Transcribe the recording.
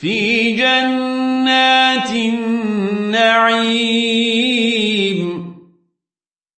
في جنات النعيم.